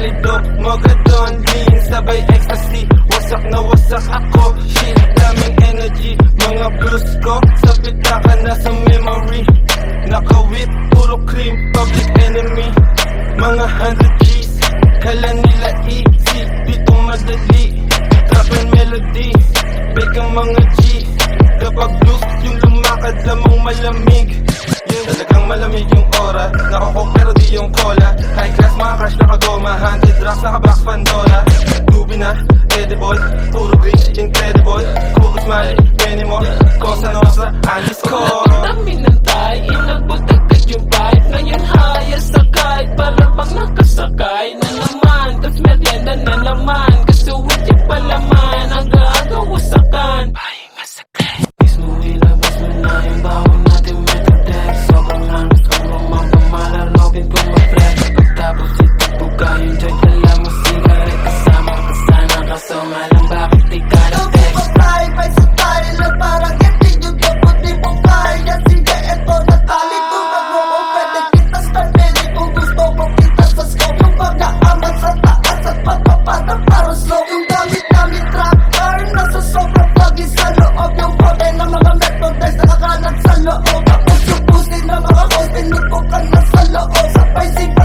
palidok mo gadon Green sabay ecstasy. Wasak na wasak ako Shit, daming energy. Mga blues ko Sa pitaka na sa memory. Nakawit, puro cream Public enemy. Mga hundred G's Kala nila easy? Dito madali Trap and melody. Big ang mga G Kapag blues yung lumakad Lamang malamig. Talagang malamig yung oras. Nakakok pero di yung ko Merienda na naman Kasuwit yung palaman. Ang pendejo, calma solo, o